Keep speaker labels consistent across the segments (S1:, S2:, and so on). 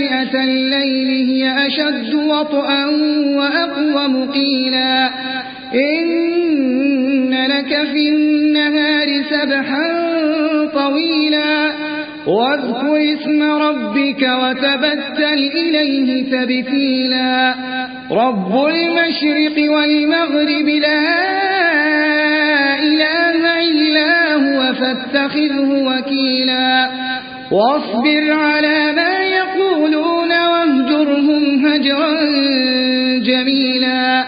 S1: ناشئة الليل هي أشد وطئا وأقوم قيلا إن لك في النهار سبحا طويلا. واذكر اسم ربك وتبتل إليه تبتيلا. رب المشرق والمغرب لا إله إلا هو فاتخذه وكيلا. واصبر على ما يقولون واهجرهم هجرا جميلا.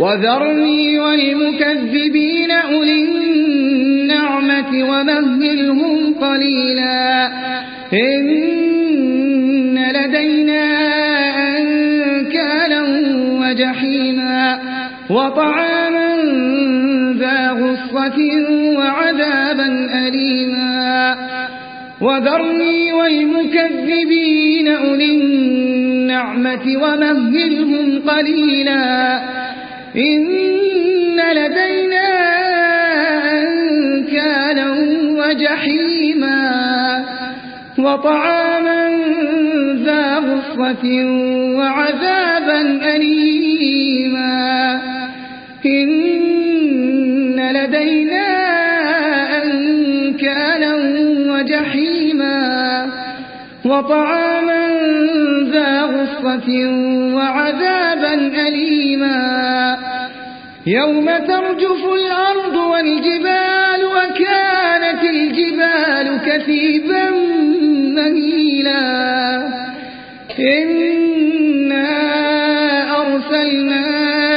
S1: وذرني والمكذبين أولي النعمة ومهلهم قليلا. إن لدينا أنكالا وجحيما. وطعاما ذا غصة وعذابا أليما. وذرني والمكذبين أولي النعمة ومهلهم قليلا. إن لدينا أنكالا وجحيما وطعاما ذا غصة وعذابا أليما. إن لدينا أنكالا وجحيما وطعاما غصة وعذابا أليما. يوم ترجف الأرض والجبال وكانت الجبال كثيبا مهيلا. إنا أرسلنا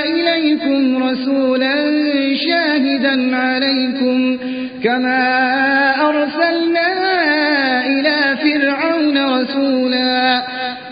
S1: إليكم رسولا شاهدا عليكم كما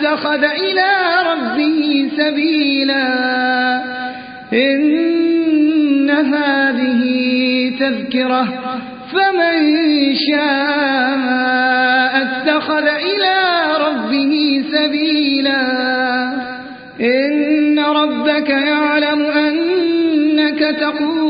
S1: اتخذ إلى ربه سبيلا إن هذه تذكرة فمن شاء اتخذ إلى ربه سبيلا إن ربك يعلم أنك تقوم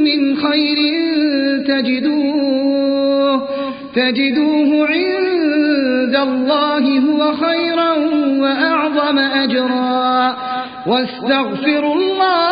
S1: من خير تجدوه تجدوه عند الله هو خيرا وأعظم أجرا. واستغفروا الله